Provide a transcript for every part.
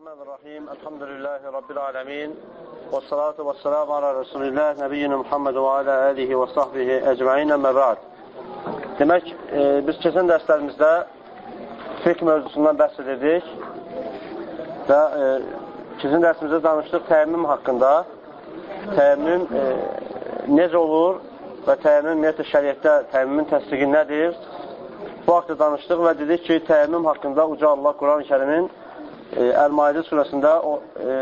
Bismillahirrahmanirrahim. Elhamdülillahi Rabbil alemin. Və salatu və selamu ala Resulillah, Nəbiyyina Muhammed və alə əlihi və sahbihi əcməin əmmə bə'd. Demək, e, biz keçən dərslərimizdə fiqh mövzusundan bəhs edirdik və e, keçən dərsimizdə danışdıq təyəmmüm haqqında. Təyəmmüm e, necə olur və təyəmmüm ümumiyyətlə şəriətdə təyəmmümün təsdiqi nədir? Bu haqda danışdıq və dedik ki, təyəmmüm haqqında Uca Allah Quran-ı kərimin Əl-Maidə surəsində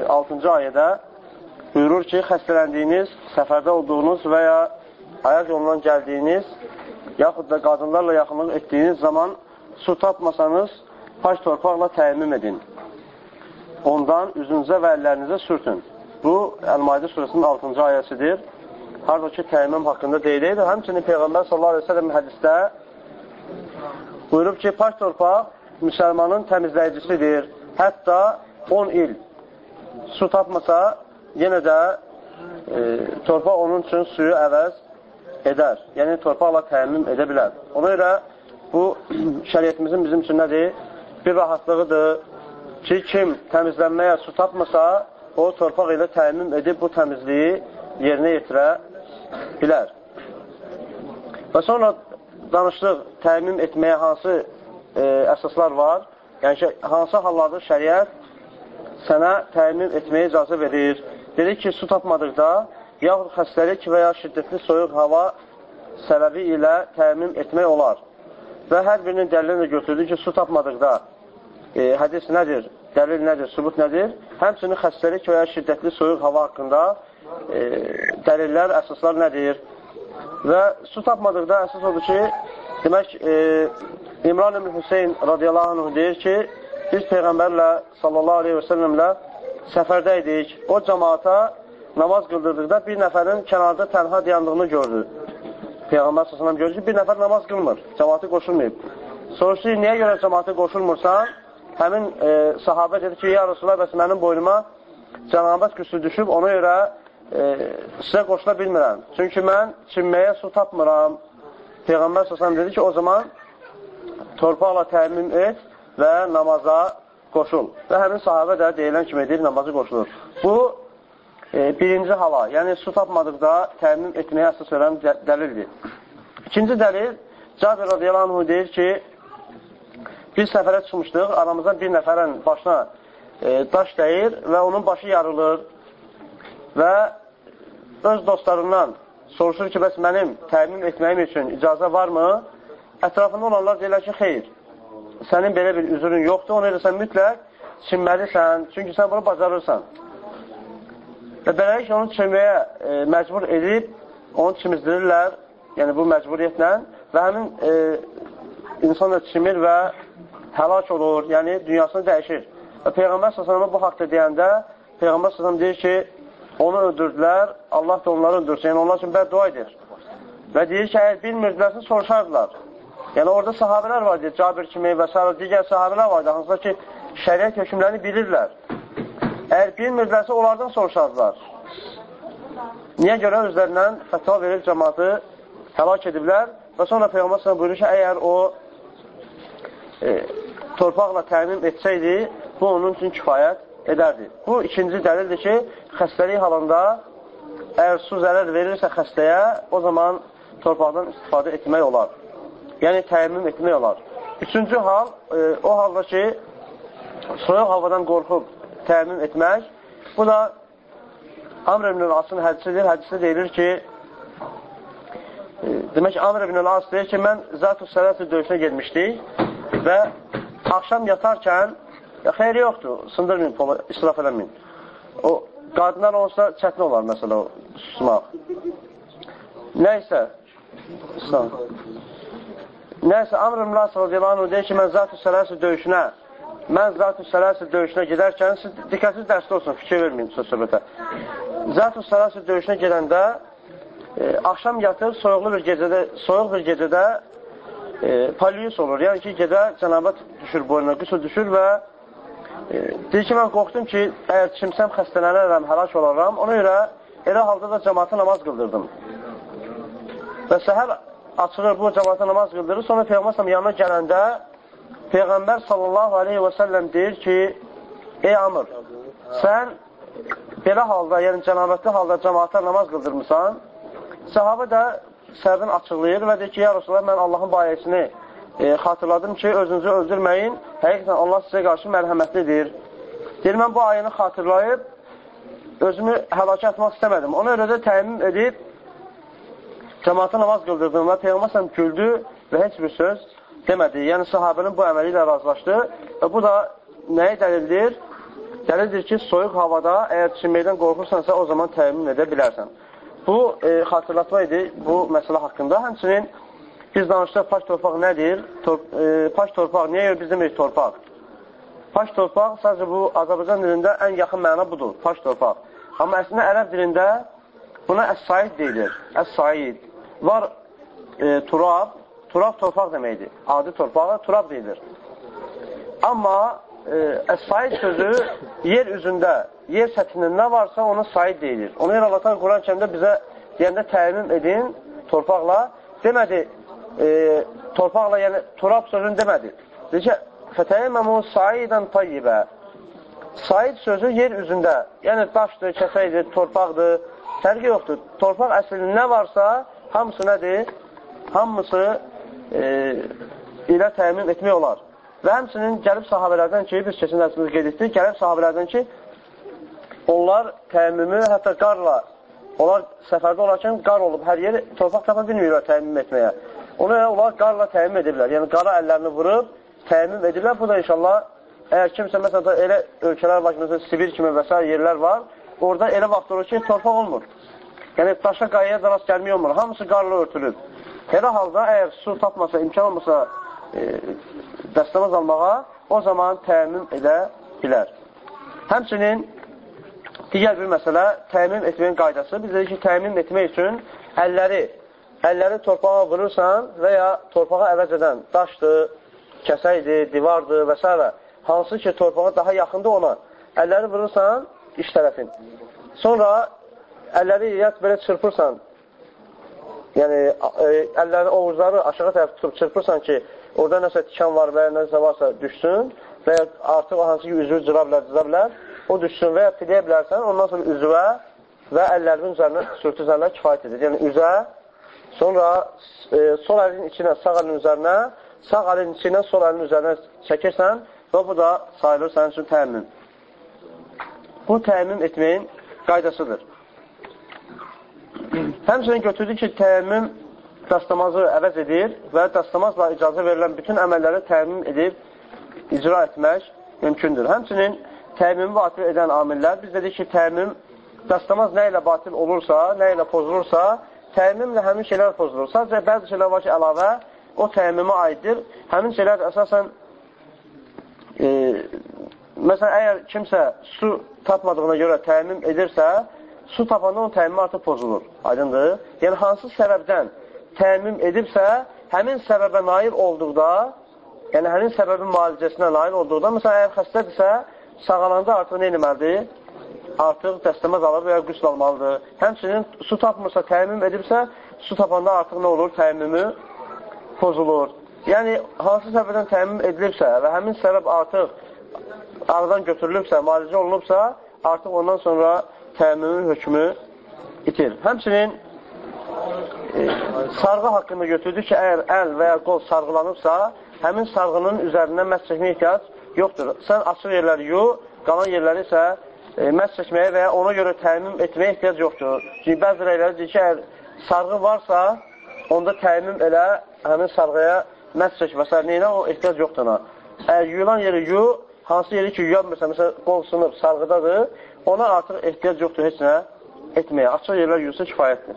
6-cı ayədə buyurur ki, xəstələndiyiniz, səfərdə olduğunuz və ya ayaq yolundan gəldiyiniz, yaxud da qadınlarla yaxınlıq etdiyiniz zaman su tapmasanız, paç torpaqla təyəmmüm edin. Ondan üzünüzə və əllərinizə sürtün. Bu, Əl-Maidə surəsinin 6-cı ayəsidir. Harada ki, təyəmmüm haqqında deyiləydi. Həmçinin Peyğəmbər sellem hədistə buyurub ki, paç torpaq müsəlmanın təmizləyicisidir hətta 10 il su tapmasa, yenə də e, torpaq onun üçün suyu əvəz edər. Yəni, torpaqla təyəmmüm edə bilər. Ona görə bu şəriyyətimizin bizim üçün nədir? Bir rahatlığıdır ki, kim təmizlənməyə su tapmasa, o torpaq ilə təyəmmüm edib bu təmizliyi yerinə yetirə bilər. Və sonra danışdıq, təyəmmüm etməyə hansı e, əsaslar var? Yəni hansı hallarda şəriət sənə təmin etməyə icazə verir? Dedik ki, su tapmadıqda, yaxud xəstəlik və ya şiddətli soyuq hava səbəbi ilə təmin etmək olar. Və hər birinin dəlilini də götürdük ki, su tapmadıqda e, hədis nədir, dəlil nədir, sübut nədir? Həmçinin xəstəlik və ya şiddətli soyuq hava haqqında e, dəlillər, əsaslar nədir? Və su tapmadıqda əsas odur ki, demək, e, İmran ibn Hüseyin radiyallahu anh deyir ki, biz Peyğəmbərlə sallallahu aleyhi və səlləmlə səfərdə idik. O cəmaata namaz qıldırdıqda bir nəfərin kənarda tənha dayandığını gördü. Peyğəmbər sallallahu görür ki, bir nəfər namaz qılmır, cəmaatı qoşulmayıb. Soruşdu, niyə görə cəmaatı qoşulmursan? Həmin e, sahabə dedi ki, ya Rasulullah, bəs mənim boynuma cənabət qüssü düşüb, ona görə e, sizə qoşula bilmirəm. Çünki mən çinməyə su tapmıram. Peyğəmbər sallallahu dedi ki, o zaman torpaqla təmin et və namaza qoşul. Və həmin sahabə də deyilən kimi edir, namazı qoşulur. Bu, e, birinci hala, yəni su tapmadıqda təmin etməyə əsas verən dəlildir. İkinci dəlil, Cabir radiyallahu deyir ki, bir səfərə çıxmışdıq, aramızdan bir nəfərin başına e, daş dəyir və onun başı yarılır və öz dostlarından soruşur ki, bəs mənim təmin etməyim üçün icazə varmı? Ətrafında olanlar deyirlər ki, xeyr, sənin belə bir üzrün yoxdur, ona görə sən mütləq çinməlisən, çünki sən bunu bacarırsan. Və beləliklə onu çinməyə e, məcbur edib, onu çimizdirirlər, yəni bu məcburiyyətlə və həmin e, insan da çimir və həlak olur, yəni dünyasını dəyişir. Və Peyğəmbər s.ə.və bu haqda deyəndə, Peyğəmbər s.ə.və deyir ki, onu öldürdülər, Allah da onları öldürsün, yəni onlar üçün bəddua edir. Və deyir ki, əgər bilmirdilərsə soruşardılar. Yəni orada sahabələr var deyir, Cabir kimi və s. digər sahabələr var hansılar ki, şəriət hökmlərini bilirlər. Əgər bilmirlərsə, onlardan soruşardılar. Niyə görə özlərindən fətva verib cəmatı həlak ediblər və sonra Peyğəmbər sənə buyurur ki, əgər o e, torpaqla təmin etsəydi, bu onun üçün kifayət edərdi. Bu ikinci dəlildir ki, xəstəlik halında əgər su zərər verirsə xəstəyə, o zaman torpaqdan istifadə etmək olar yəni təyyəmmüm etmək olar. Üçüncü hal, e, o halda ki, soyuq havadan qorxub təyyəmmüm etmək, bu da Amr ibn Asın hədisidir. Hədisdə deyilir ki, e, demək Amr ibn As deyir ki, mən Zat-ı Sələsi döyüşünə gelmişdik və axşam yatarkən ya, xeyri yoxdur, sındırmayın, israf eləməyin. O, qadınlar olsa çətin olar, məsələ, susmaq. Nəysə, İslam. Nəsə, Amr İmlas radiyalanu deyir ki, mən Zat-ı Sələsi döyüşünə, mən Zat-ı Sələsi döyüşünə gedərkən, siz diqqətsiz dərsdə olsun, fikir verməyin söz-söhbətə. Zat-ı Sələsi döyüşünə gedəndə, e, axşam yatır, soyuqlu bir gecədə, soyuq bir gecədə e, paliyus olur. Yəni ki, gecə cənabət düşür boynuna, qüsul düşür və e, deyir ki, mən qorxdum ki, əgər kimsəm xəstələnərəm, həlak olaram, ona görə elə halda da cəmatı namaz qıldırdım. Və səhər açılır, bu cəmaata namaz qıldırır. Sonra Peyğəmbər yanına gələndə Peyğəmbər sallallahu aleyhi və səlləm deyir ki, ey Amr, sən belə halda, yəni cənabətli halda cəmaata namaz qıldırmısan, sahabə də səbəbini açıqlayır və deyir ki, ya Rasulullah, mən Allahın bayəsini e, xatırladım ki, özünüzü öldürməyin, həqiqətən Allah sizə qarşı mərhəmətlidir. Deyir, mən bu ayını xatırlayıb, özümü həlakə etmək istəmədim. Ona görə də təmin edib, cəmaata namaz qıldırdım və Peyğəmbər güldü və heç bir söz demədi. Yəni, sahabənin bu əməli ilə razılaşdı və bu da nəyə dəlildir? Dəlildir ki, soyuq havada əgər çinməkdən qorxursansa, o zaman təmin edə bilərsən. Bu, e, xatırlatma idi bu məsələ haqqında. Həmçinin biz danışdıq, paş torpaq nədir? Tor e, paş torpaq, niyə biz demirik torpaq? Paş torpaq, sadəcə bu, Azərbaycan dilində ən yaxın məna budur, paş torpaq. Amma əslində ərəb dilində buna əs-said deyilir, əs-said. Var e, turab, turab torpaq deməkdir. Adi torpağa turab deyilir. Amma e, əs-said sözü yer üzündə, yer səthində nə varsa ona said deyilir. Ona görə Allah Quran kəmdə bizə deyəndə təmin edin torpaqla, demədi e, torpaqla, yəni turab sözünü demədi. Deyir ki, fətəyəməmu saidən tayyibə. Said sözü yer üzündə, yəni daşdır, kəsəkdir, torpaqdır, fərqi yoxdur. Torpaq əslində nə varsa, hamısı nədir? Hamısı e, ilə təmin etmək olar. Və həmçinin gəlib sahabələrdən ki, biz keçən dərsimizdə qeyd etdik, gəlib sahabələrdən ki, onlar təmmümü hətta qarla, onlar səfərdə olarkən qar olub, hər yeri torpaq tapa bilmirlər təmmüm etməyə. Ona görə onlar qarla təmmüm edirlər. Yəni, qara əllərini vurub təmmüm edirlər. Bu da inşallah, əgər kimsə, məsələn, elə ölkələr var ki, Sibir kimi və s. yerlər var, orada elə vaxt olur ki, torpaq olmur. Yəni, daşa qayaya da rast gəlmək olmur. Hamısı qarla örtülür. Elə halda, əgər su tapmasa, imkan olmasa, e, dəstəmaz almağa, o zaman təmin edə bilər. Həmçinin digər bir məsələ təmin etməyin qaydası. Biz dedik ki, təmin etmək üçün əlləri, əlləri torpağa vurursan və ya torpağa əvəz edən daşdır, kəsəkdir, divardır və s. Hansı ki, torpağa daha yaxındır ona. Əlləri vurursan, iş tərəfin. Sonra əlləri yat belə çırpırsan, yəni e, əlləri, ovuzları aşağı tərəf tutub çırpırsan ki, orada nəsə tikan var və ya nəsə varsa düşsün və ya artıq hansı ki, üzvü cıra bilər, cıza bilər, o düşsün və ya filəyə bilərsən, ondan sonra üzvə və əllərinin üzərinə sürtüzənlər kifayət edir. Yəni üzə, sonra e, sol əlin içinə, sağ əlin üzərinə, sağ əlin içinə, sol əlin üzərinə çəkirsən və bu da sayılır sənin üçün təmin. Bu təmin etməyin qaydasıdır. Həmçinin götürdü ki, təmin dastamazı əvəz edir və dastamazla icazə verilən bütün əməlləri təmin edib icra etmək mümkündür. Həmçinin təmimi batil edən amillər, biz dedik ki, təmim dastamaz nə ilə batil olursa, nə ilə pozulursa, təmimlə həmin şeylər pozulur. Sadəcə bəzi şeylər var ki, əlavə o təmimə aiddir. Həmin şeylər əsasən e, məsələn, əgər kimsə su tapmadığına görə təmim edirsə, su tapanda onun təmimi artıq pozulur. Aydındır? Yəni, hansı səbəbdən təmim edibsə, həmin səbəbə nail olduqda, yəni həmin səbəbin müalicəsinə nail olduqda, məsələn, əgər xəstədirsə, sağalanda artıq nə etməlidir? Artıq dəstəməz alır və ya qüsl almalıdır. Həmçinin su tapmırsa, təmim edibsə, su tapanda artıq nə olur? Təmimi pozulur. Yəni, hansı səbəbdən təmim edilibsə və həmin səbəb artıq aradan götürülübsə, müalicə olunubsa, artıq ondan sonra təmimin hökmü itir. Həmçinin e, sarğı haqqında götürdük ki, əgər əl və ya qol sarğılanıbsa, həmin sarğının üzərindən məhz çəkməyə ehtiyac yoxdur. Sən açıq yerləri yu, qalan yerləri isə e, məhz çəkməyə və ya ona görə təmim etməyə ehtiyac yoxdur. Çünki bəzi rəyləri deyir ki, əgər sarğı varsa, onda təmim elə həmin sarğıya məhz çək və s. Neynə o ehtiyac yoxdur ona. Əgər yuyulan yeri yu, hansı yeri ki, yuyanmırsa, məsələn, qol sınıb, sarğıdadır, ona artıq ehtiyac yoxdur heç nə etməyə. Açıq yerlər yuyulsa kifayətdir.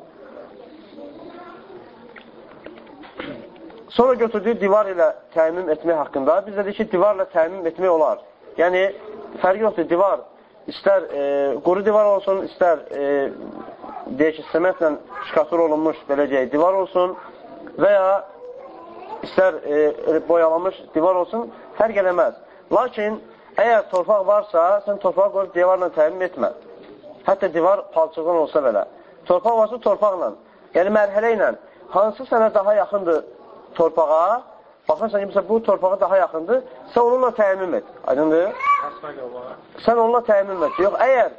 Sonra götürdüyü divar ilə təmim etmək haqqında biz dedik ki, divarla təmim etmək olar. Yəni, fərqi yoxdur, divar istər e, quru divar olsun, istər e, deyək ki, səmətlə şkatur olunmuş, belə deyək, divar olsun və ya istər e, boyalanmış divar olsun, fərq eləməz. Lakin, əgər torpaq varsa, sən torpaq qoyub divarla təmim etmə. Hətta divar palçıqdan olsa belə. Torpaq varsa torpaqla, yəni mərhələ ilə hansı sənə daha yaxındır torpağa, baxırsan ki, bu torpağa daha yaxındır, sən onunla təmin et. Aydındır? sən onunla təmin ki, yox, əgər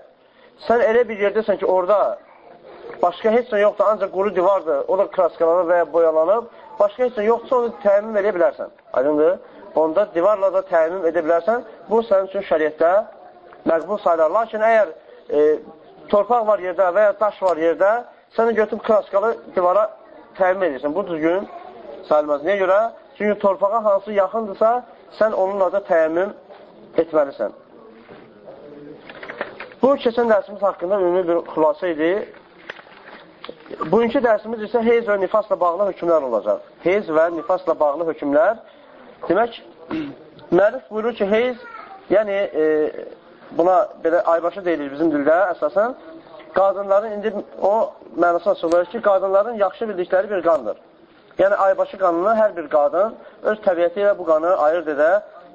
sən elə bir yerdəsən ki, orada başqa heç nə yoxdur, ancaq quru divardır, o da kraskalanıb və ya boyalanıb, başqa heç nə yoxdursa, onu təmin edə bilərsən. Aydındır? Onda divarla da təmin edə bilərsən. Bu, sənin üçün şəriətdə məqbul sayılar. Lakin əgər e, torpaq var yerdə və ya daş var yerdə, sən götürüb kraskalı divara təmin edirsən. Bu düzgün sayılmaz. Niyə görə? Çünki torpağa hansı yaxındırsa, sən onunla da təmin etməlisən. Bu, keçən dərsimiz haqqında ümumi bir xülasə idi. Bugünkü dərsimiz isə heyz və nifasla bağlı hökmlər olacaq. Heyz və nifasla bağlı hökmlər. Demək, mərif buyurur ki, heyz, yəni e, buna belə aybaşı deyilir bizim dildə əsasən, qadınların, indi o mənasını açılır ki, qadınların yaxşı bildikləri bir qandır. Yəni, aybaşı qanını hər bir qadın öz təbiəti ilə bu qanı ayırt edə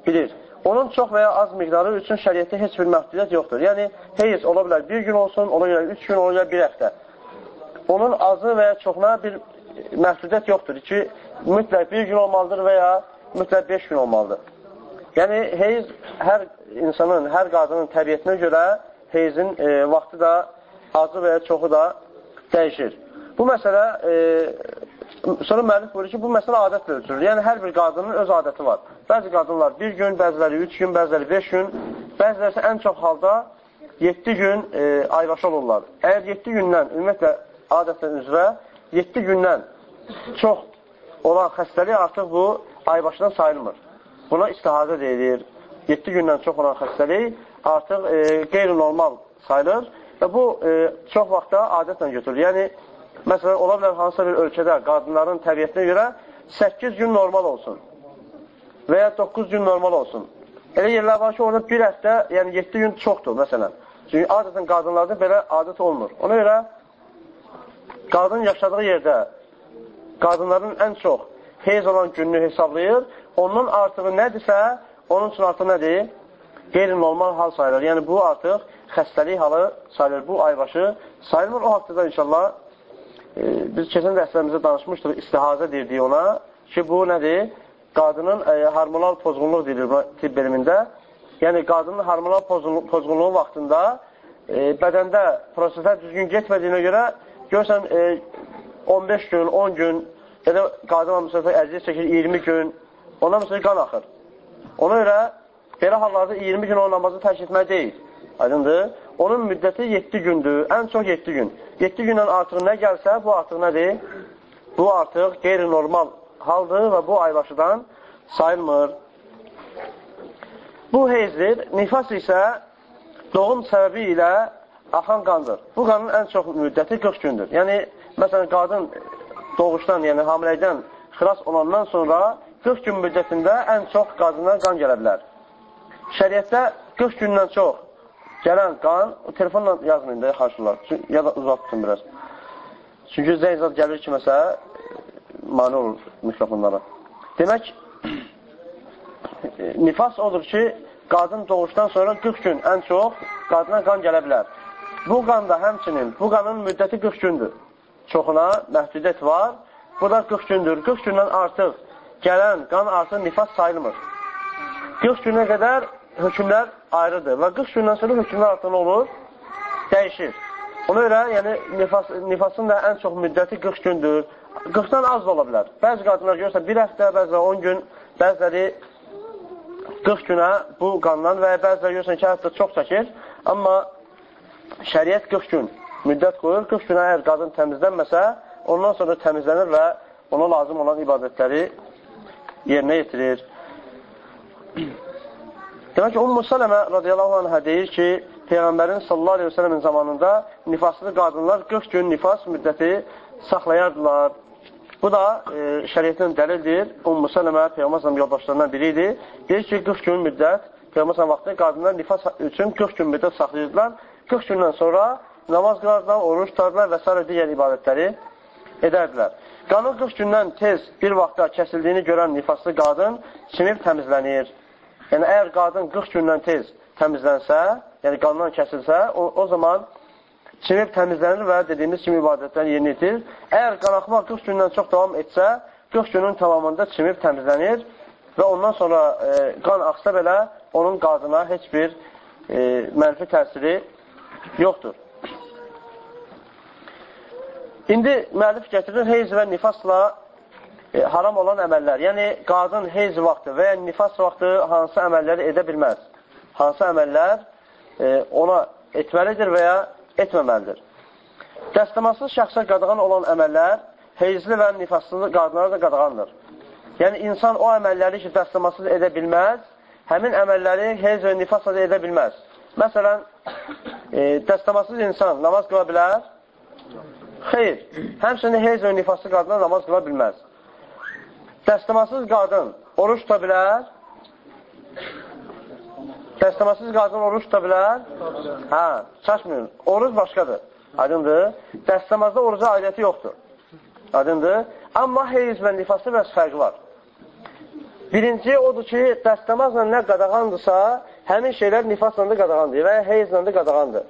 bilir. Onun çox və ya az miqdarı üçün şəriətdə heç bir məhdudiyyət yoxdur. Yəni, heyz ola bilər bir gün olsun, ola bilər üç gün, ola bilər bir həftə. Onun azı və ya çoxuna bir məhdudiyyət yoxdur ki, mütləq bir gün olmalıdır və ya mütləq beş gün olmalıdır. Yəni, heyz hər insanın, hər qadının təbiətinə görə heyzin e, vaxtı da azı və ya çoxu da dəyişir. Bu məsələ e, Sonra müəllif buyurur ki, bu məsələ adətlə ölçülür. Yəni, hər bir qadının öz adəti var. Bəzi qadınlar bir gün, bəziləri üç gün, bəziləri beş gün, bəziləri isə ən çox halda 7 gün e, ayvaşı olurlar. Əgər 7 gündən, ümumiyyətlə adətən üzrə, 7 gündən çox olan xəstəlik artıq bu aybaşıdan sayılmır. Buna istihadə deyilir. 7 gündən çox olan xəstəlik artıq e, qeyri-normal sayılır və bu e, çox vaxtda adətlə götürülür. Yəni, Məsələn, ola bilər hansısa bir ölkədə qadınların təbiətinə görə 8 gün normal olsun və ya 9 gün normal olsun. Elə yerlər var ki, orada bir həftə, yəni 7 gün çoxdur, məsələn. Çünki adətən qadınlarda belə adət olmur. Ona görə qadın yaşadığı yerdə qadınların ən çox heyz olan gününü hesablayır. Ondan artığı nədirsə, onun üçün artıq nədir? Qeyri-normal hal sayılır. Yəni, bu artıq xəstəlik halı sayılır. Bu aybaşı sayılmır. O haqda da inşallah biz keçən dərslərimizdə danışmışdıq, istihazə deyirdik ona ki, bu nədir? Qadının e, hormonal pozğunluq deyilir tibb elmində. Yəni, qadının hormonal pozğunluğu vaxtında e, bədəndə proseslər düzgün getmədiyinə görə görsən e, 15 gün, 10 gün ya da qadın məsələn əziyyət çəkir 20 gün, ona məsələn qan axır. Ona görə belə hallarda 20 gün o namazı tərk etmək deyil. Aydındır? Onun müddəti 7 gündür, ən çox 7 gün. 7 gündən artıq nə gəlsə, bu artıq nədir? Bu artıq qeyri-normal haldır və bu aybaşıdan sayılmır. Bu heyzdir. Nifas isə doğum səbəbi ilə axan qandır. Bu qanın ən çox müddəti 40 gündür. Yəni, məsələn, qadın doğuşdan, yəni hamiləkdən xilas olandan sonra 40 gün müddətində ən çox qadından qan gələ bilər. Şəriətdə 40 gündən çox gələn qan, telefonla yazmayın da, xarşılar. Ya da uzatdım biraz. Çünki zəng zat gəlir ki, məsələ, mani olur mikrofonlara. Demək, nifas odur ki, qadın doğuşdan sonra 40 gün ən çox qadına qan gələ bilər. Bu qan da həmçinin, bu qanın müddəti 40 gündür. Çoxuna məhdudiyyət var. Bu da 40 gündür. 40 gündən artıq gələn qan artıq nifas sayılmır. 40 günə qədər hökmlər ayrıdır və 40 gündən sonra hökmlər artıq olur? Dəyişir. Ona görə, yəni, nifas, nifasın da ən çox müddəti 40 gündür. 40-dan az da ola bilər. Bəzi qadınlar görürsə, bir həftə, bəziləri 10 gün, bəziləri 40 günə bu qandan və bəziləri görürsən ki, həftə çox çəkir. Amma şəriət 40 gün müddət qoyur. 40 günə əgər qadın təmizlənməsə, ondan sonra təmizlənir və ona lazım olan ibadətləri yerinə yetirir. Demək ki, Ummu Sələmə radiyallahu anhə deyir ki, Peyğəmbərin sallallahu aleyhi ve sələmin zamanında nifaslı qadınlar 40 gün nifas müddəti saxlayardılar. Bu da e, şəriyyətin dəlildir. Ummu Sələmə Peyğəmbər yoldaşlarından biri idi. Deyir ki, 40 gün müddət Peyğəmbər vaxtında qadınlar nifas üçün 40 gün müddət saxlayırdılar. 40 gündən sonra namaz qılardılar, oruç tutardılar və s. digər ibadətləri edərdilər. Qanun 40 gündən tez bir vaxtda kəsildiyini görən nifaslı qadın çimib təmizlənir. Yəni, əgər qadın 40 gündən tez təmizlənsə, yəni qandan kəsilsə, o, o zaman çimib təmizlənir və dediyimiz kimi ibadətləri yerinə itirir. Əgər qanaxma 40 gündən çox davam etsə, 40 günün tamamında çimib təmizlənir və ondan sonra e, qan axsa belə, onun qadına heç bir e, mənfi təsiri yoxdur. İndi müəllif gətirir heyz və nifasla e, haram olan əməllər. Yəni, qadın heyz vaxtı və ya nifas vaxtı hansı əməlləri edə bilməz? Hansı əməllər e, ona etməlidir və ya etməməlidir? Dəstəmasız şəxsə qadağan olan əməllər heyzli və nifaslı qadınlara da qadağandır. Yəni, insan o əməlləri ki, dəstəmasız edə bilməz, həmin əməlləri heyz və nifasla da edə bilməz. Məsələn, e, dəstəmasız insan namaz qıla bilər? Xeyr. Həmçinin heyz və nifaslı qadına namaz qıla bilməz. Dəstəmasız qadın oruç tuta bilər? Dəstəmasız qadın oruç tuta bilər? Hə, çaşmayın. Oruç başqadır. Aydındır. Dəstəmazda oruca aidiyyəti yoxdur. Aydındır. Amma heyz və nifaslı bəs fərqi var. Birinci odur ki, dəstəmazla nə qadağandırsa, həmin şeylər nifasla da qadağandır və ya heyzlə də qadağandır.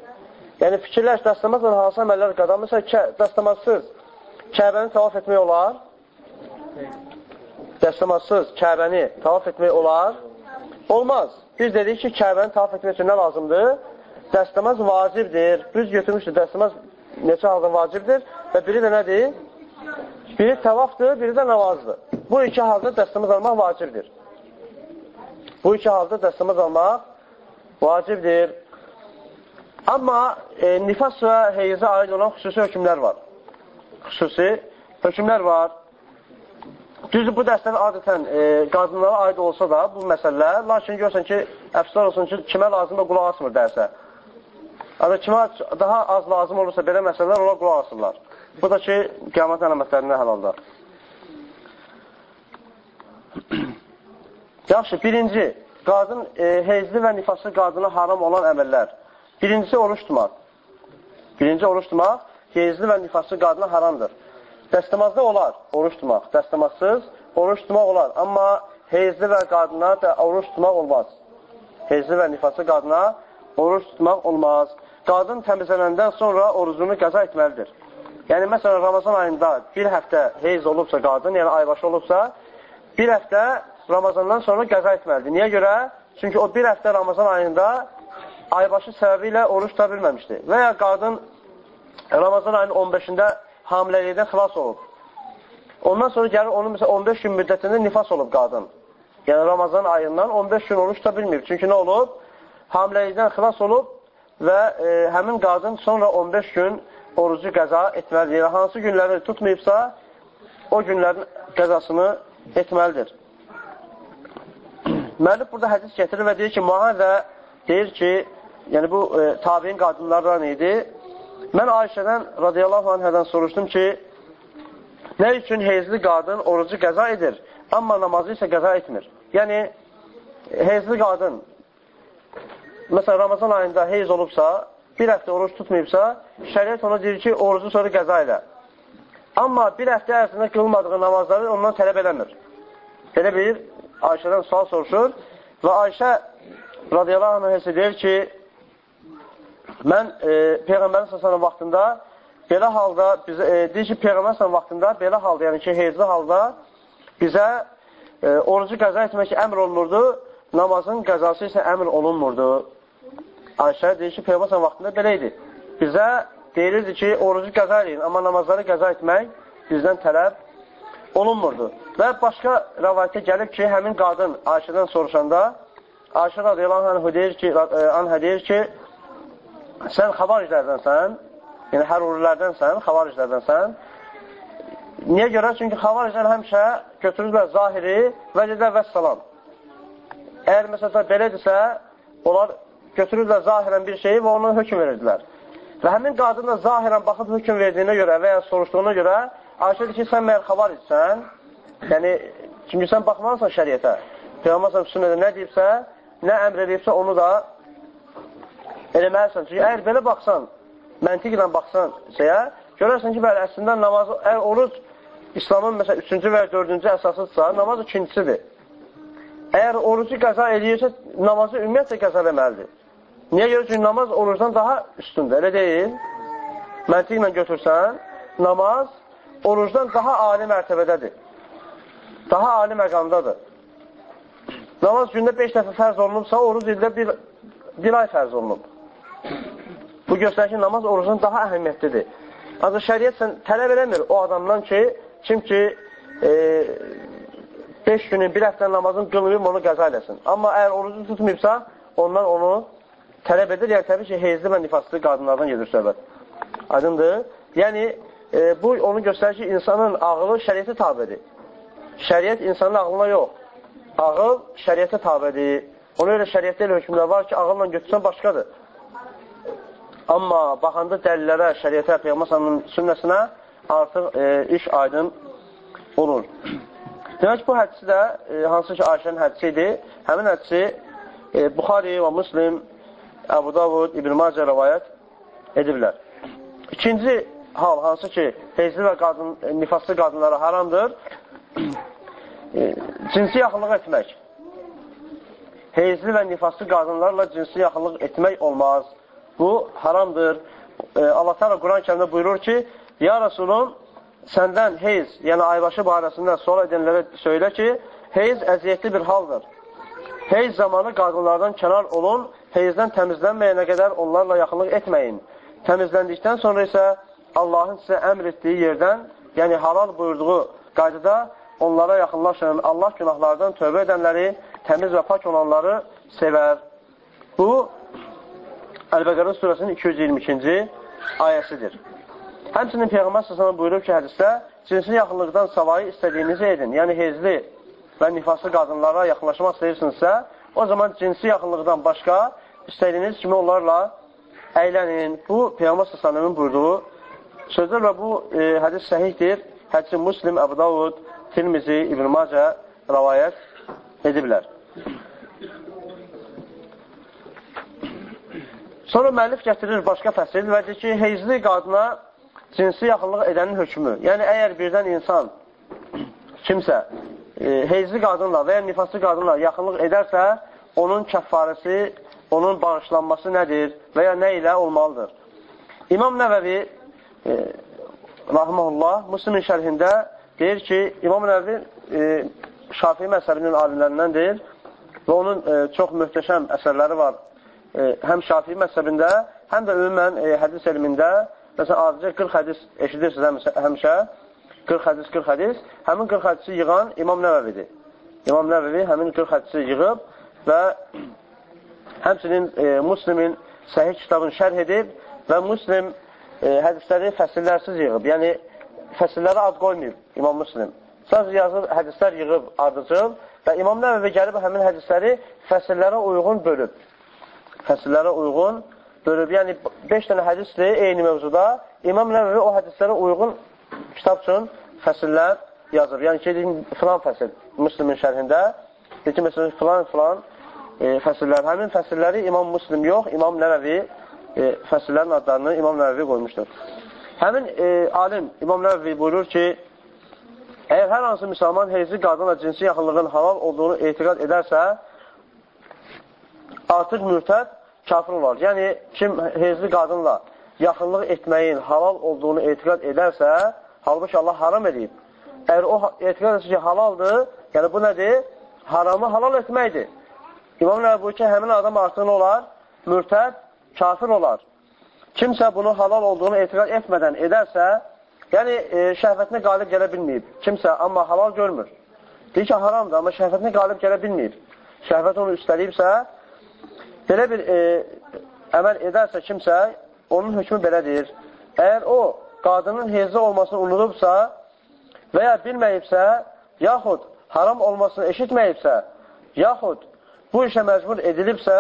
Yəni, fikirləş, dəstəmazla hansı əməllər qadağandır? Məsələn, dəstəmazsız Kəbəni tavaf etmək olar. Dəstəmazsız Kəbəni tavaf etmək olar. Olmaz. Biz dedik ki, Kəbəni tavaf etmək üçün nə lazımdır? Dəstəmaz vacibdir. Biz götürmüşdür, dəstəmaz neçə halda vacibdir və biri də nədir? Biri təvafdır, biri də namazdır. Bu iki halda dəstəmaz almaq vacibdir. Bu iki halda dəstəmaz almaq vacibdir. Amma e, nifas və heyizə aid olan xüsusi hökmlər var. Xüsusi hökmlər var. Düzdür, bu dəstədə adətən e, qadınlara aid olsa da bu məsələlər, lakin görsən ki, əfslər olsun ki, kimə lazım da qulaq asmır dərsə. Adı kimə daha az lazım olursa belə məsələlər, ona qulaq asırlar. Bu da ki, qiyamət əlamətlərindən həlaldır. Yaxşı, birinci, qadın e, hezli və nifaslı qadına haram olan əməllər. Birincisi, oruç tutmaq. Birinci, oruç tutmaq, hezli və nifaslı qadına haramdır. Dəstəmazda olar oruç tutmaq. Dəstəmazsız oruç tutmaq olar. Amma hezli və qadına da oruç tutmaq olmaz. Hezli və nifaslı qadına oruç tutmaq olmaz. Qadın təmizlənəndən sonra orucunu qəza etməlidir. Yəni, məsələn, Ramazan ayında bir həftə heyz olubsa qadın, yəni aybaşı olubsa, bir həftə Ramazandan sonra qəza etməlidir. Niyə görə? Çünki o bir həftə Ramazan ayında aybaşı səbəbi ilə oruç tuta bilməmişdir. Və ya qadın Ramazan ayının 15-də hamiləlikdən xilas olub. Ondan sonra gəlir, onun məsələn 15 gün müddətində nifas olub qadın. Yəni Ramazan ayından 15 gün oruç tuta bilməyib. Çünki nə olub? Hamiləlikdən xilas olub və e, həmin qadın sonra 15 gün orucu qəza etməlidir. Yəni, hansı günləri tutmayıbsa, o günlərin qəzasını etməlidir. Müəllif burada hədis getirir və deyir ki, Muazə deyir ki, yəni bu e, tabiin qadınlardan idi. Mən Ayşədən radiyallahu anhədən soruşdum ki, nə üçün heyzli qadın orucu qəza edir, amma namazı isə qəza etmir. Yəni, heyzli qadın, məsələn, Ramazan ayında heyz olubsa, bir həftə oruç tutmayıbsa, şəriət ona deyir ki, orucu sonra qəza elə. Amma bir həftə ərzində qılmadığı namazları ondan tələb eləmir. Belə bir Ayşədən sual soruşur və Ayşə radiyallahu anh deyir ki, mən e, Peyğəmbərin səsənin vaxtında belə halda, bizə, e, deyir ki, Peyğəmbər səsənin vaxtında belə halda, yəni ki, heyzli halda bizə e, orucu qəza etmək əmr olunurdu, namazın qəzası isə əmr olunmurdu. Ayşə deyir ki, Peyğəmbər vaxtında belə idi. Bizə deyilirdi ki, orucu qəza eləyin, amma namazları qəza etmək bizdən tələb olunmurdu. Və başqa rəvayətə gəlib ki, həmin qadın Ayşədən soruşanda, Ayşə radiyallahu anh deyir ki, e, anhə deyir ki, sən xavariclərdənsən, yəni hərurilərdənsən, xavariclərdənsən. Niyə görə? Çünki xavariclər həmişə götürürlər zahiri və dedə və salam. Əgər məsələn belədirsə, onlar götürürlər zahirən bir şeyi və ona hökum verirdilər. Və həmin qadın da zahirən baxıb hökum verdiyinə görə və ya soruşduğuna görə Ayşə ki, sən məyər xabar etsən, yəni, çünki sən baxmalısan şəriətə. Peyğəmbər sünnədə nə deyibsə, nə əmr edibsə, onu da eləməlisən. Çünki əgər belə baxsan, məntiqlə baxsan şeyə, görərsən ki, bəli, əslində namazı, əgər oruc İslamın məsələn, üçüncü və dördüncü əsasıdırsa, namaz ikincisidir. Əgər orucu qəza eləyirsə, namazı ümumiyyətlə qəza eləməlidir. Niyə görə? Çünki namaz orucdan daha üstündür, elə deyil? Məntiqlə götürsən, namaz orucdan daha ali mərtəbədədir. Daha ali məqamdadır. Namaz gündə 5 dəfə fərz olunubsa, oruc ildə bir, bir ay fərz olunub. Bu göstərir ki, namaz orucun daha əhəmiyyətlidir. Ancaq şəriət sən tələb eləmir o adamdan ki, kim ki 5 e, günün, bir həftə namazın qılmayıb onu qəza eləsin. Amma əgər orucu tutmayıbsa, ondan onu tələb edir. Yəni, təbii ki, heyzli və nifaslı qadınlardan gedir söhbət. Aydındır. Yəni, e, bu onu göstərir ki, insanın ağılı şəriyyəti tabidir. Şəriyyət insanın ağlına yox. Ağıl şəriyyətə tabidir. Ona görə şəriyyətdə elə hökmlər var ki, ağılla götürsən başqadır. Amma baxanda dəlillərə, şəriyyətə, Peyğməsanın sünnəsinə artıq e, iş aydın olur. Demək bu hədisi də, e, hansı ki, Ayşənin hədisi idi, həmin hədisi e, Buxari və Müslim, Əbu Davud, İbn-i Macə rəvayət ediblər. İkinci hal, hansı ki, feyzli və qadın, e, nifaslı qadınlara haramdır, e, cinsi yaxınlıq etmək. Heyzli və nifaslı qadınlarla cinsi yaxınlıq etmək olmaz. Bu haramdır. E, Allah Teala Quran kərimdə buyurur ki, Ya Rasulun, səndən heyz, yəni aybaşı barəsində sual edənlərə söylə ki, heyz əziyyətli bir haldır. Heyz zamanı qadınlardan kənar olun, heyzdən təmizlənməyənə qədər onlarla yaxınlıq etməyin. Təmizləndikdən sonra isə Allahın sizə əmr etdiyi yerdən, yəni halal buyurduğu qaydada onlara yaxınlaşın. Allah günahlardan tövbə edənləri, təmiz və pak olanları sevər. Bu, Əl-Bəqərə surəsinin 222-ci ayəsidir. Həmçinin Peyğəmbər səsənə buyurub ki, hədisdə, cinsi yaxınlıqdan savayı istədiyinizi edin. Yəni, hezli və nifaslı qadınlara yaxınlaşmaq istəyirsinizsə, o zaman cinsi yaxınlıqdan başqa istədiyiniz kimi onlarla əylənin. Bu, Peyğəmbər səsənin buyurduğu sözdür və bu e, hədis səhihdir. Hədisi Muslim, Əbu Davud, Tirmizi, İbn-i Macə rəvayət ediblər. Sonra müəllif gətirir başqa fəsil və deyir ki, heyzli qadına cinsi yaxınlıq edənin hökmü. Yəni, əgər birdən insan kimsə e, heyzli qadınla və ya nifaslı qadınla yaxınlıq edərsə, onun kəffarəsi, onun bağışlanması nədir və ya nə ilə olmalıdır? İmam Nəvəvi e, rahmanullah Müslümin şərhində deyir ki, İmam Nəvi e, Şafii məzhəbinin alimlərindəndir və onun e, çox möhtəşəm əsərləri var. E, həm Şafii məzhəbində, həm də ümumən e, hədis elmində, məsələn, adicə 40 hədis eşidirsiniz həmişə, 40 hədis, 40 hədis, həmin 40 hədisi yığan İmam Nəvəvidir. İmam Nəvəvi həmin 40 hədisi yığıb və həmçinin e, Muslimin səhih kitabını şərh edib və Muslim e, hədisləri fəsillərsiz yığıb. Yəni, fəsillərə ad qoymayıb İmam Müslim. Sadəcə yazır, hədislər yığıb ardıcıl və İmam Nəvəvi gəlib həmin hədisləri fəsillərə uyğun bölüb. Fəsillərə uyğun bölüb. Yəni, 5 dənə hədisdir eyni mövzuda. İmam Nəvəvi o hədislərə uyğun kitab üçün fəsillər yazır. Yəni ki, filan fəsil Müslimin şərhində deyir ki, məsələn, filan filan e, fəsillər. Həmin fəsilləri İmam Müslim yox, İmam Nəvəvi e, fəsillərin adlarını İmam Nəvəvi qoymuşdur. Həmin e, alim İmam Nəvvi buyurur ki, əgər hər hansı müsəlman heyzi qadınla cinsi yaxınlığın halal olduğunu etiqat edərsə, artıq mürtəd kafir olar. Yəni, kim heyzli qadınla yaxınlıq etməyin halal olduğunu etiqat edərsə, halbuki Allah haram edib. Əgər o etiqat etsə ki, halaldır, yəni bu nədir? Haramı halal etməkdir. İmam buyurur ki, həmin adam artıq olar? Mürtəd, kafir olar. Kimsə bunu halal olduğunu etiqat etmədən edərsə, yəni e, şəhvətinə qalib gələ bilməyib. Kimsə, amma halal görmür. Deyir ki, haramdır, amma şəhvətinə qalib gələ bilməyib. Şəhvət onu üstəliyibsə, belə bir e, əməl edərsə kimsə, onun hökmü belədir. Əgər o, qadının hezli olmasını unudubsa və ya bilməyibsə, yaxud haram olmasını eşitməyibsə, yaxud bu işə məcbur edilibsə,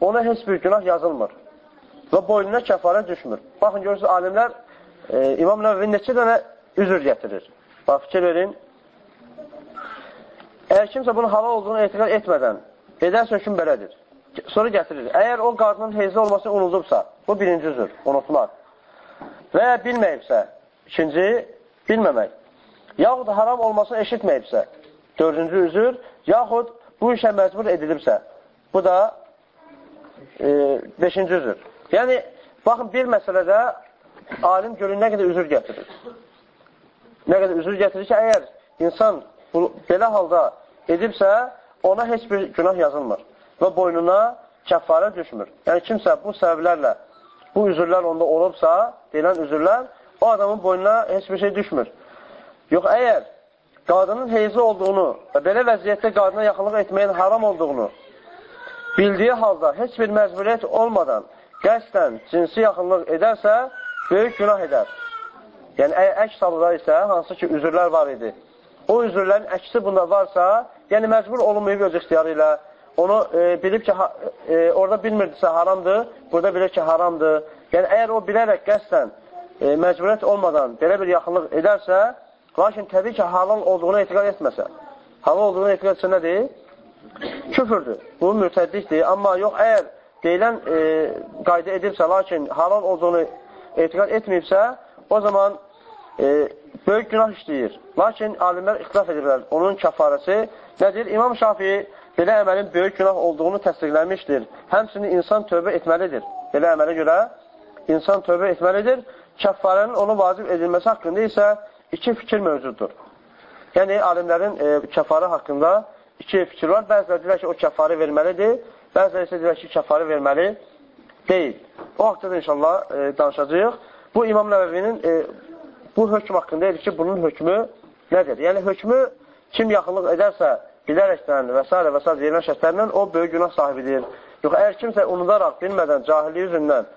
ona heç bir günah yazılmır və boynuna kəfarə düşmür. Baxın, görürsünüz, alimlər e, İmam Nəvvi neçə dənə üzr gətirir. Bax, fikir verin. Əgər kimsə bunu halal olduğunu etiqat etmədən edərsə hökum belədir. Sonra gətirir. Əgər o qadının heyzli olmasını unudubsa, bu birinci üzr, unutmaq. Və ya bilməyibsə, ikinci, bilməmək. Yaxud haram olmasını eşitməyibsə, dördüncü üzr, yaxud bu işə məcbur edilibsə, bu da e, beşinci üzr. Yəni, baxın, bir məsələdə alim görün nə qədər üzür gətirir. Nə qədər üzür gətirir ki, əgər insan bu, belə halda edibsə, ona heç bir günah yazılmır və boynuna kəffarə düşmür. Yəni, kimsə bu səbəblərlə, bu üzürlər onda olubsa, deyilən üzürlər, o adamın boynuna heç bir şey düşmür. Yox, əgər qadının heyzi olduğunu və belə vəziyyətdə qadına yaxınlıq etməyin haram olduğunu bildiyi halda heç bir məcburiyyət olmadan qəsdən cinsi yaxınlıq edərsə, böyük günah edər. Yəni, əks halda isə, hansı ki, üzürlər var idi, o üzürlərin əksi bunda varsa, yəni məcbur olunmayıb öz ixtiyarı ilə, onu e, bilib ki, ha, e, orada bilmirdisə haramdır, burada bilir ki, haramdır. Yəni, əgər o bilərək qəsdən e, məcburiyyət olmadan belə bir yaxınlıq edərsə, lakin təbii ki, halal olduğunu etiqat etməsə, halal olduğunu etiqat etsə nədir? Küfürdür, bu mürtədlikdir. Amma yox, əgər deyilən e, qayda edibsə, lakin halal olduğunu etiqat etməyibsə, o zaman e, böyük günah işləyir. Lakin alimlər ixtilaf edirlər. Onun kəfarəsi nədir? İmam Şafii belə əməlin böyük günah olduğunu təsdiqləmişdir. Həmçinin insan tövbə etməlidir. Belə əmələ görə insan tövbə etməlidir. Kəfarənin onu vacib edilməsi haqqında isə iki fikir mövcuddur. Yəni, alimlərin e, kəfarə haqqında iki fikir var. Bəziləri deyilər ki, o kəfarə verməlidir. Bəziləri isə deyilər ki, kəfarə verməli deyil. O haqda da inşallah e, danışacaq. Bu İmam Nəvəvinin e, bu hökm haqqında edir ki, bunun hökmü nədir? Yəni, hökmü kim yaxınlıq edərsə, bilərəkdən və s. və s. verilən şərtlərlə o böyük günah sahibidir. Yox, əgər kimsə unudaraq, bilmədən, cahilliyi üzündən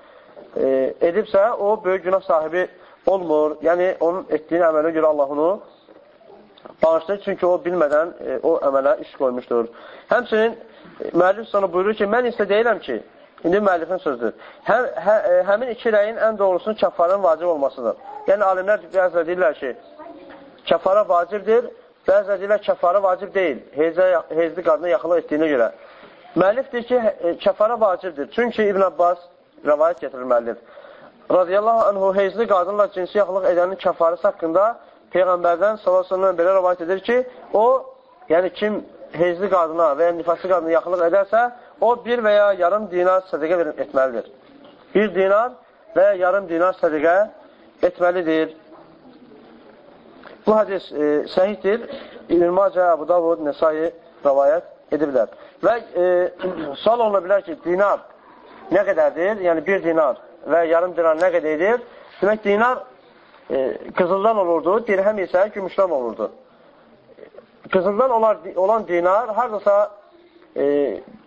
e, edibsə, o böyük günah sahibi olmur. Yəni, onun etdiyin əmələ görə Allah onu bağışlayır. Çünki o bilmədən e, o əmələ iş qoymuşdur. Həmçinin e, müəllif sonra buyurur ki, mən isə deyirəm ki, indi müəllifin sözdür, hə, hə, e, həmin iki rəyin ən doğrusunun kəffarın vacib olmasıdır. Yəni, alimlər bəzilər deyirlər ki, kəffara vacibdir, deyirlər kəffara vacib deyil, heyzə, heyzli qadına yaxınlıq etdiyinə görə. Müəllif deyir ki, e, kəffara vacibdir. Çünki İbn Abbas rəvayət getirir müəllif. Radiyallahu anhu heyzli qadınla cinsi yaxınlıq edənin kəffarəsi haqqında Peyğəmbərdən salasından belə rəvayət edir ki, o, yəni kim hezli qadına və ya nifaslı qadına yaxınlıq edərsə, o bir və ya yarım dinar sədəqə etməlidir. Bir dinar və ya yarım dinar sədəqə etməlidir. Bu hədis e, səhiddir. İbn Macə, Abu Davud, Nesai rəvayət ediblər. Və e, sual oluna bilər ki, dinar nə qədərdir? Yəni bir dinar və yarım dinar nə qədərdir? Demək, dinar e, qızıldan olurdu, dirhəm isə gümüşdən olurdu. Qızıldan olar, olan dinar haradasa e,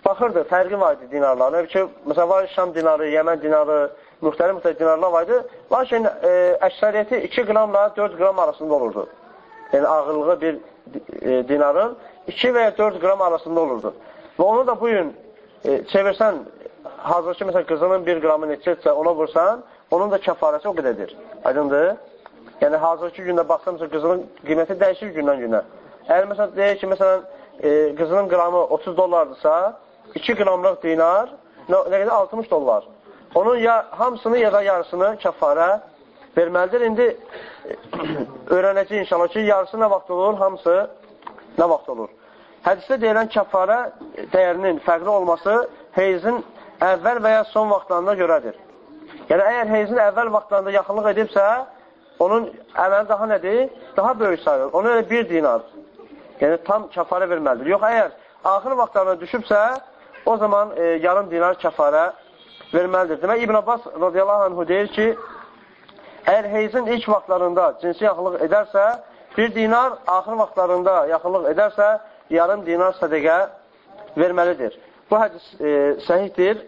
baxırdı, fərqi var idi dinarların. Ki, məsələn, var Şam dinarı, Yəmən dinarı, müxtəlif-müxtəlif dinarlar var idi. Lakin e, əksəriyyəti 2 qramla 4 qram arasında olurdu. Yəni, ağırlığı bir e, dinarın 2 və ya 4 qram arasında olurdu. Və onu da bugün e, çevirsən, hazırki məsələn, qızının 1 qramı neçədirsə ona vursan, onun da kəfarəsi o qədərdir. Aydındır? Yəni, hazırki gündə baxsam, qızılın qiyməti dəyişir gündən günə. Əgər məsələn, deyək ki, məsələn, e, qızılın qramı 30 dollardırsa, 2 qramlıq dinar nə, nə qədər? 60 dollar. Onun ya hamısını ya da yarısını kəfarə verməlidir. İndi e, öyrənəcək inşallah ki, yarısı nə vaxt olur, hamısı nə vaxt olur. Hədisdə deyilən kəfarə dəyərinin fərqli olması heyzin əvvəl və ya son vaxtlarında görədir. Yəni, əgər heyzin əvvəl vaxtlarında yaxınlıq edibsə, onun əməli daha nədir? Daha böyük sayılır. Ona elə bir dinar. Yəni, tam kəfarə verməlidir. Yox, əgər axır vaxtlarına düşübsə, o zaman e, yarım dinar kəfarə verməlidir. Demək, İbn Abbas radiyallahu anhu deyir ki, əgər heyzin ilk vaxtlarında cinsi yaxınlıq edərsə, bir dinar, axır vaxtlarında yaxınlıq edərsə, yarım dinar sədəqə verməlidir. Bu hədis e, səhihdir.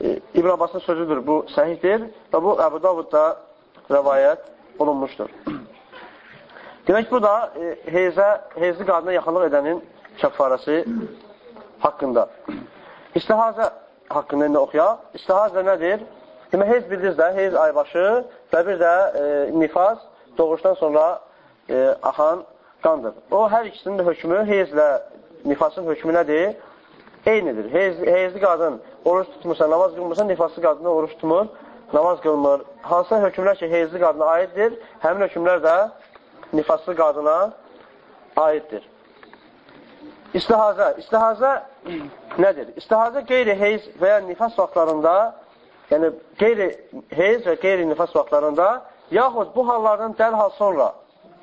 E, İbn Abbasın sözüdür, bu səhihdir və bu Əbu Davudda rəvayət olunmuşdur. Demək, bu da e, heyzə, heyzli qadına yaxınlıq edənin kəffarəsi haqqında. İstihazə haqqında indi oxuyaq. İstihazə nədir? Demək, heyz bildiniz də, heyz aybaşı və bir də e, nifas doğuşdan sonra e, axan qandır. O, hər ikisinin də hökmü, heyzlə nifasın hökmü nədir? eynidir. Heyz, heyzli qadın oruç tutmursa, namaz qılmırsa, nifaslı qadın oruç tutmur, namaz qılmır. Hansı hökmlər ki, heyzli qadına aiddir, həmin hökmlər də nifaslı qadına aiddir. İstihazə. İstihazə nədir? İstihazə qeyri-heyz və ya nifas vaxtlarında, yəni qeyri-heyz və qeyri-nifas vaxtlarında, yaxud bu hallardan dərhal sonra,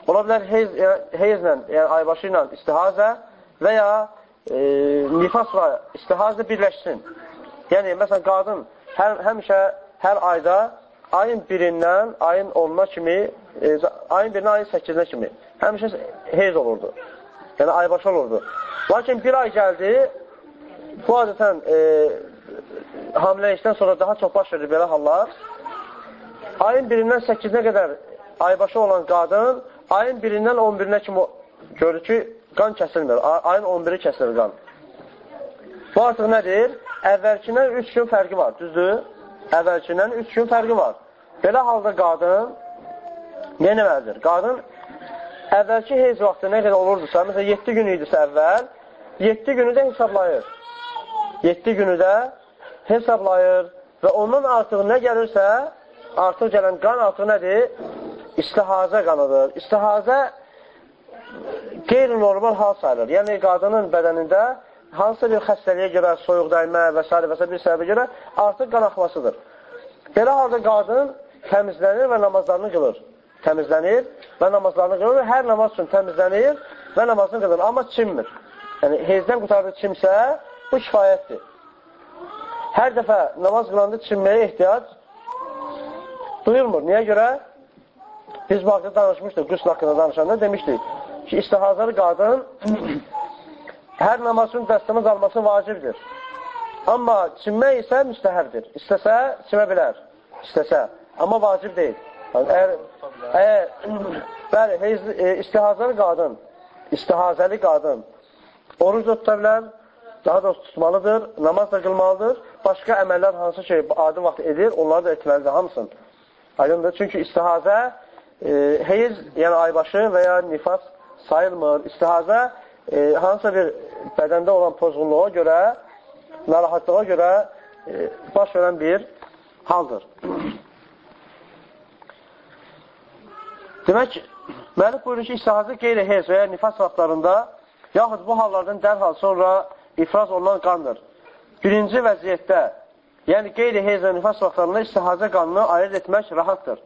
ola bilər heyz, yəni, heyzlə, yəni aybaşı ilə istihazə və ya e, nifasla istihazı birləşsin. Yəni, məsələn, qadın hər, həmişə hər ayda ayın birindən ayın 10-na kimi, e, ayın birindən ayın 8-nə kimi həmişə heyz olurdu. Yəni, aybaşı olurdu. Lakin bir ay gəldi, bu adətən e, hamiləlikdən sonra daha çox baş verir belə hallar. Ayın birindən 8-nə qədər aybaşı olan qadın ayın birindən 11-nə kimi görür ki, qan kəsilmir. Ayın 11-i kəsilir qan. Bu artıq nədir? Əvvəlkindən 3 gün fərqi var, düzdür? Əvvəlkindən 3 gün fərqi var. Belə halda qadın nə eləməlidir? Qadın əvvəlki heyz vaxtı nə qədər olurdusa, məsələn 7 gün idisə əvvəl, 7 günü də hesablayır. 7 günü də hesablayır və ondan artıq nə gəlirsə, artıq gələn qan artıq nədir? İstihazə qanıdır. İstihazə qeyri-normal hal sayılır. Yəni, qadının bədənində hansısa bir xəstəliyə görə, soyuq dəymə və s. və s. bir səbəbə görə artıq qan axmasıdır. Belə halda qadın təmizlənir və namazlarını qılır. Təmizlənir və namazlarını qılır. Hər namaz üçün təmizlənir və namazını qılır. Amma çimmir. Yəni, hezdən qutardığı çimsə, bu kifayətdir. Hər dəfə namaz qılanda çimməyə ehtiyac duyulmur. Niyə görə? Biz bu haqda danışmışdıq, qüsl haqqında danışanda demişdik ki, istihazalı qadın hər namaz üçün dəstəmaz alması vacibdir. Amma çimmək isə müstəhərdir. İstəsə, çimə bilər. İstəsə. Amma vacib deyil. Yəni, əgər, əgər bəli, heyz, e, istihazalı qadın, istihazəli qadın oruc da tuta bilər, daha doğrusu tutmalıdır, namaz da qılmalıdır. Başqa əməllər hansı şey adi vaxt edir, onları da etməlidir, hamısın. Aydındır. Çünki istihazə e, heyz, yəni aybaşı və ya nifas sayılmır. İstihazə e, hansısa bir bədəndə olan pozğunluğa görə, narahatlığa görə e, baş verən bir haldır. Demək, müəllif buyurur ki, istihazı qeyri-hez və ya nifas vaxtlarında yaxud bu hallardan dərhal sonra ifraz olunan qandır. Birinci vəziyyətdə, yəni qeyri-hez və nifas vaxtlarında istihazə qanını ayırt etmək rahatdır.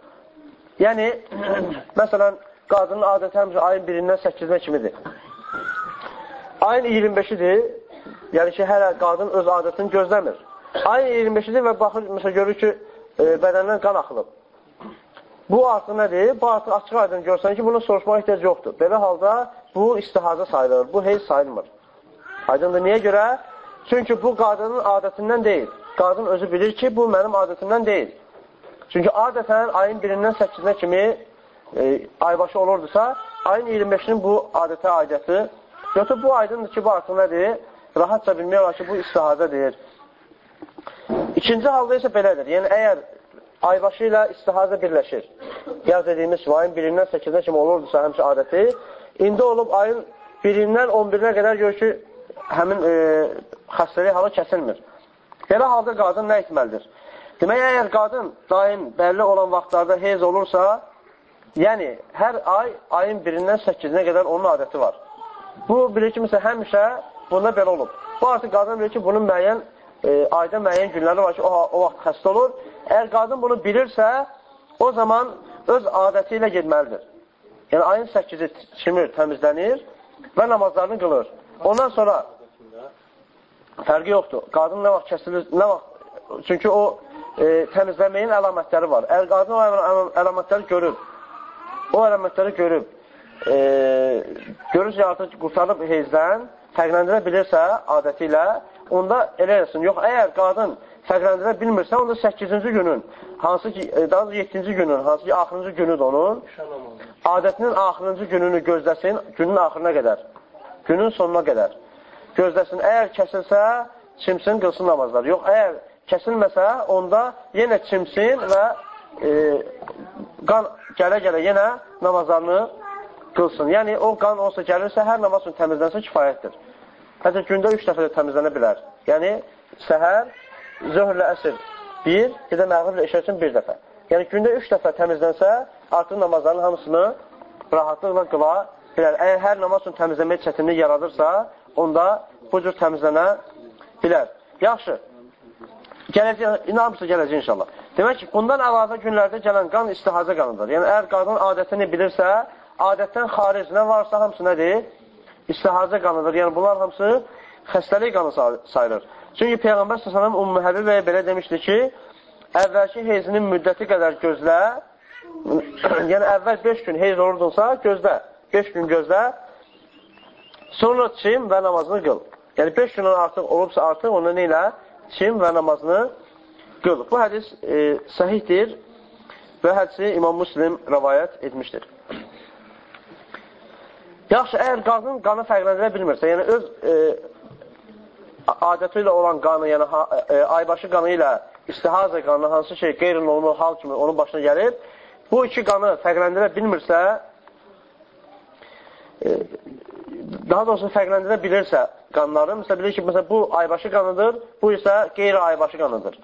Yəni, məsələn, qadının adəti həmişə ayın birindən 8-nə kimidir. Ayın 25-idir, yəni ki, hələ qadın öz adətini gözləmir. Ayın 25-idir və baxır, məsələn, görür ki, e, bədəndən qan axılıb. Bu artıq nədir? Bu artıq açıq aydın görsən ki, bunu soruşmaq ehtiyac yoxdur. Belə halda bu istihazə sayılır, bu heyz sayılmır. Aydındır. Niyə görə? Çünki bu qadının adətindən deyil. Qadın özü bilir ki, bu mənim adətimdən deyil. Çünki adətən ayın 1-dən 8-nə kimi e, aybaşı olurdusa, ayın 25-nin bu adətə aidiyyəti yoxsa bu aydındır ki, bu artıq nədir? Rahatça bilmək olar ki, bu istihazədir. İkinci halda isə belədir. Yəni, əgər aybaşı ilə istihazə birləşir, yaz dediyimiz ayın 1-dən 8-nə kimi olurdusa həmçə adəti, indi olub ayın 1-dən 11-ə qədər gör ki, həmin e, xəstəlik halı kəsilmir. Belə halda qadın nə etməlidir? Demək, əgər qadın daim bəlli olan vaxtlarda heyz olursa, yəni hər ay ayın birindən 8-nə qədər onun adəti var. Bu, bilir ki, məsələn, həmişə bunda belə olub. Bu artıq qadın bilir ki, bunun müəyyən, e, ayda müəyyən günləri var ki, o, o vaxt xəstə olur. Əgər qadın bunu bilirsə, o zaman öz adəti ilə getməlidir. Yəni, ayın 8-i çimir, təmizlənir və namazlarını qılır. Ondan sonra Fərqi yoxdur. Qadın nə vaxt kəsilir, nə vaxt, çünki o e, təmizləməyin əlamətləri var. Əgər qadın o əlamətləri görür, o əlamətləri görüb, e, görürsə artıq qurtarıb heyzdən, fərqləndirə bilirsə adəti ilə, onda elə eləsin. Yox, əgər qadın fərqləndirə bilmirsə, onda 8-ci günün, hansı ki, e, daha 7-ci günün, hansı ki, axırıncı günüdür onun, adətinin axırıncı gününü gözləsin, günün axırına qədər, günün sonuna qədər gözləsin. Əgər kəsilsə, çimsin, qılsın namazlar. Yox, əgər kəsilməsə, onda yenə çimsin və e, qan gələ-gələ yenə namazlarını qılsın. Yəni, o qan olsa gəlirsə, hər namaz üçün təmizlənsə kifayətdir. Hətta gündə üç dəfə də təmizlənə bilər. Yəni, səhər, zöhrlə əsr bir, bir də məğriblə işə üçün bir dəfə. Yəni, gündə üç dəfə təmizlənsə, artıq namazların hamısını rahatlıqla qıla bilər. Əgər hər namaz üçün təmizləmək çətinlik yaradırsa, onda bu cür təmizlənə bilər. Yaxşı. Gələcək, inanmışsa gələcək inşallah. Demək ki, bundan əlavə günlərdə gələn qan istihazə qanıdır. Yəni, əgər qadın adətini bilirsə, adətdən xaric nə varsa hamısı nədir? İstihazə qanıdır. Yəni, bunlar hamısı xəstəlik qanı sayılır. Çünki Peyğəmbər s.ə.v Ümmü Həbibəyə belə demişdi ki, əvvəlki heyzinin müddəti qədər gözlə, yəni əvvəl 5 gün heyz olurdunsa, gözlə, 5 gün gözlə, sonra çim və namazını qıl. Yəni 5 gündən artıq olubsa artıq onu nə Çim və namazını qıl. Bu hədis e, səhihdir və hədisi İmam Müslim rəvayət etmişdir. Yaxşı, əgər qadın qanı fərqləndirə bilmirsə, yəni öz e, adəti ilə olan qanı, yəni ha, e, aybaşı qanı ilə istihaza qanı, hansı şey qeyri-normal hal kimi onun başına gəlir, bu iki qanı fərqləndirə bilmirsə, daha doğrusu fərqləndirə bilirsə qanları, məsələn, bilir ki, məsələn, bu aybaşı qanıdır, bu isə qeyri-aybaşı qanıdır.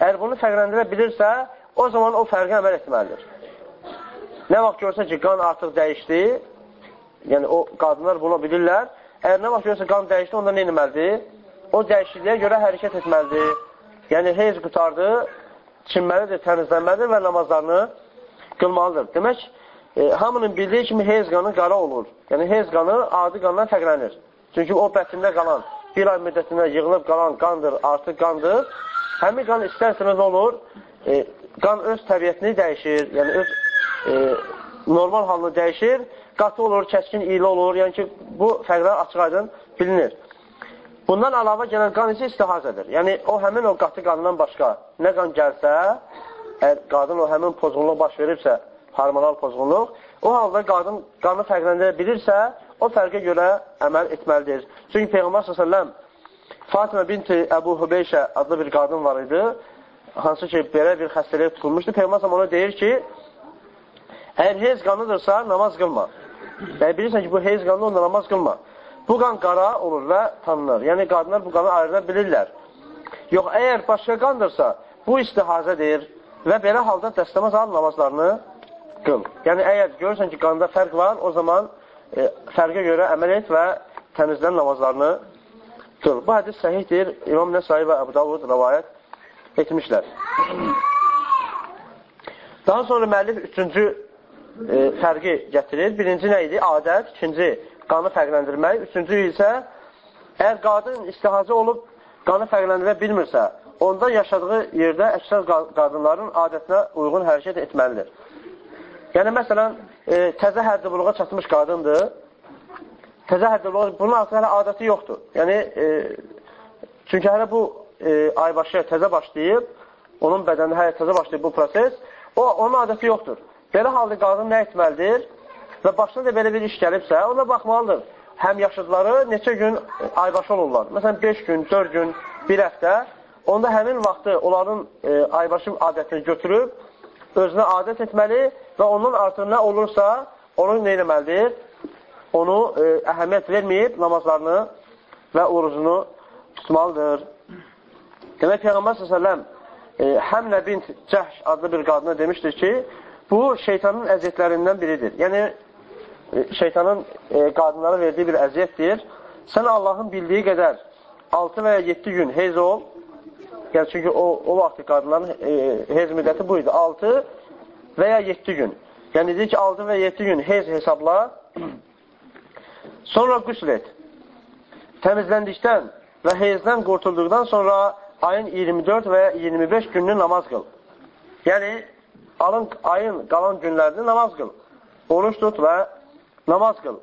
Əgər bunu fərqləndirə bilirsə, o zaman o fərqə əməl etməlidir. Nə vaxt görsə ki, qan artıq dəyişdi, yəni o qadınlar bunu bilirlər, əgər nə vaxt görsə qan dəyişdi, onda nə etməlidir? O dəyişikliyə görə hərəkət etməlidir. Yəni, heyz qutardı, çinməlidir, təmizlənməlidir və namazlarını qılmalıdır. Demək, e, hamının bildiyi kimi heyz qanı qara olur. Yəni, heyz qanı adi qandan fərqlənir. Çünki o bətində qalan, bir ay müddətində yığılıb qalan qandır, artıq qandır. Həmin qan istərsənə nə olur? E, qan öz təbiətini dəyişir, yəni öz e, normal halını dəyişir, qatı olur, kəskin iyli olur, yəni ki, bu fərqlər açıq aydın bilinir. Bundan əlavə gələn qan isə istihazədir. Yəni, o həmin o qatı qandan başqa nə qan gəlsə, əgər qadın o həmin pozğunluq baş veribsə, hormonal pozğunluq, o halda qadın qanı fərqləndirə bilirsə, o fərqə görə əməl etməlidir. Çünki Peyğəmbər s.ə.v Fatimə binti Əbu Hübeyşə adlı bir qadın var idi hansı ki, belə bir xəstəliyə tutulmuşdu, Peyğəmbər ona deyir ki, əgər heyz qanıdırsa, namaz qılma. Yəni, bilirsən ki, bu heyz qanı onda namaz qılma. Bu qan qara olur və tanınır. Yəni, qadınlar bu qanı ayırda bilirlər. Yox, əgər başqa qandırsa, bu istihazədir və belə halda dəstəmaz al namazlarını qıl. Yəni, əgər görürsən ki, qanda fərq var, o zaman e, fərqə görə əməl et və təmizlən namazlarını qıl. Bu hədis səhihdir. İmam Nəsai və Əbu Davud rəvayət etmişlər. Daha sonra müəllif üçüncü e, fərqi gətirir. Birinci nə idi? Adət. İkinci, qanı fərqləndirmək. Üçüncü isə, əgər qadın istihacı olub qanı fərqləndirə bilmirsə, onda yaşadığı yerdə əksər qadınların adətinə uyğun hərəkət etməlidir. Yəni, məsələn, e, təzə həddi buluğa çatmış qadındır. Təzə həddi buluğa, bunun artıq hələ adəti yoxdur. Yəni, e, çünki hələ bu e, aybaşı təzə başlayıb, onun bədənində hələ təzə başlayıb bu proses, o, onun adəti yoxdur. Belə halda qadın nə etməlidir? Və başına da belə bir iş gəlibsə, ona baxmalıdır. Həm yaşıdları neçə gün aybaşı olurlar. Məsələn, 5 gün, 4 gün, 1 həftə. Onda həmin vaxtı onların e, aybaşı adətini götürüb, özünə adət etməli və ondan artıq nə olursa, onu nə eləməlidir? Onu e, əhəmiyyət verməyib namazlarını və orucunu tutmalıdır. Demək, Peyğəmbər s.ə.v e, Həmlə bint Cəhş adlı bir qadına demişdir ki, bu şeytanın əziyyətlərindən biridir. Yəni, e, şeytanın e, qadınlara verdiyi bir əziyyətdir. Sən Allahın bildiyi qədər 6 və ya 7 gün heyz ol. Yəni, çünki o, o vaxt qadınların e, heyz müddəti bu idi. 6 və ya 7 gün. Yəni, deyir ki, 6 və 7 gün heyz hesabla. Sonra qüsl et. Təmizləndikdən və heyzdən qurtulduqdan sonra ayın 24 və 25 gününü namaz qıl. Yəni, alın, ayın qalan günlərini namaz qıl. Oruç tut və namaz qıl.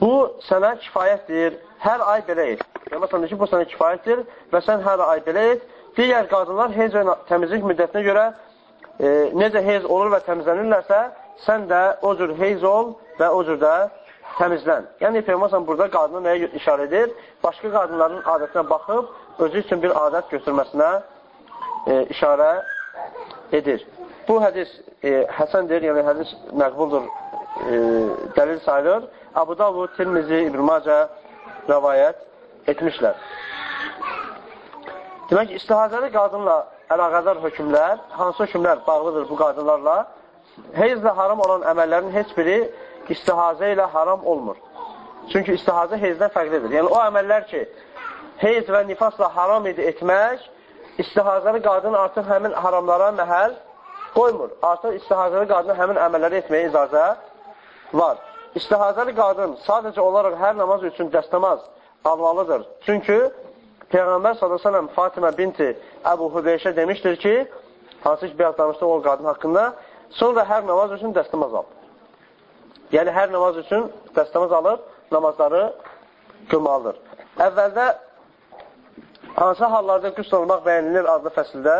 Bu sənə kifayətdir. Hər ay belə et. Məsələn, ki, bu sənə kifayətdir və sən hər ay belə et. Digər qadınlar hez və təmizlik müddətinə görə e, necə hez olur və təmizlənirlərsə, sən də o cür hez ol və o cür də təmizlən. Yəni, Peyğəmbər burada qadına nəyə işarə edir? Başqa qadınların adətinə baxıb, özü üçün bir adət götürməsinə e, işarə edir. Bu hədis e, həsəndir, yəni hədis məqbuldur, e, dəlil sayılır. Abu Davud, Tirmizi, İbn Macə rəvayət etmişlər. Demək ki, istihazəli qadınla əlaqədar hökmlər, hansı hökmlər bağlıdır bu qadınlarla? Heyzlə haram olan əməllərin heç biri istihazə ilə haram olmur. Çünki istihazə heyzdən fərqlidir. Yəni, o əməllər ki, heyz və nifasla haram idi etmək, istihazəli qadın artıq həmin haramlara məhəl qoymur. Artıq istihazəli qadın həmin əməlləri etməyə icazə var. İstihazəli qadın sadəcə olaraq hər namaz üçün dəstəmaz almalıdır. Çünki Peyğəmbər s.ə.v Fatimə binti Əbu Hübeyşə demişdir ki, hansı ki, biraz danışdıq o qadın haqqında, sonra hər namaz üçün dəstəmaz al. Yəni, hər namaz üçün dəstəmaz alıb, namazları qılmalıdır. Əvvəldə hansı hallarda qüsl olmaq bəyənilir adlı fəsildə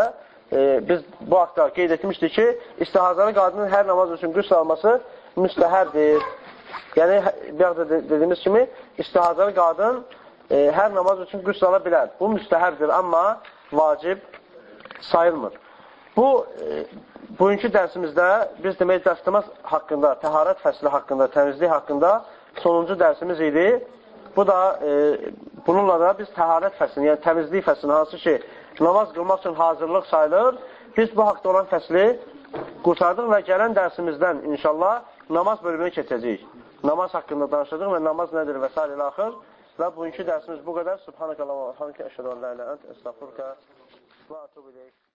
e, biz bu haqda qeyd etmişdik ki, istihazəli qadının hər namaz üçün qüsl alması müstəhərdir. Yəni, bir də dediyimiz kimi, istihazəli qadın e, hər namaz üçün qüsl ala bilər. Bu müstəhərdir, amma vacib sayılmır. Bu, e, bugünkü dərsimizdə biz demək dəstəmaz haqqında, təharət fəsli haqqında, təmizlik haqqında sonuncu dərsimiz idi. Bu da, e, bununla da biz təharət fəslini, yəni təmizlik fəslini, hansı ki, namaz qılmaq üçün hazırlıq sayılır, biz bu haqda olan fəsli qurtardıq və gələn dərsimizdən inşallah namaz bölümünə keçəcəyik. Namaz haqqında danışacaq və namaz nədir və s. ilə axır. Və bugünkü dərsimiz bu qədər. Subhanəkə Allah əşhədu ən la ilə ənt, əstəğfurkə və atubu iləyik.